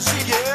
see you.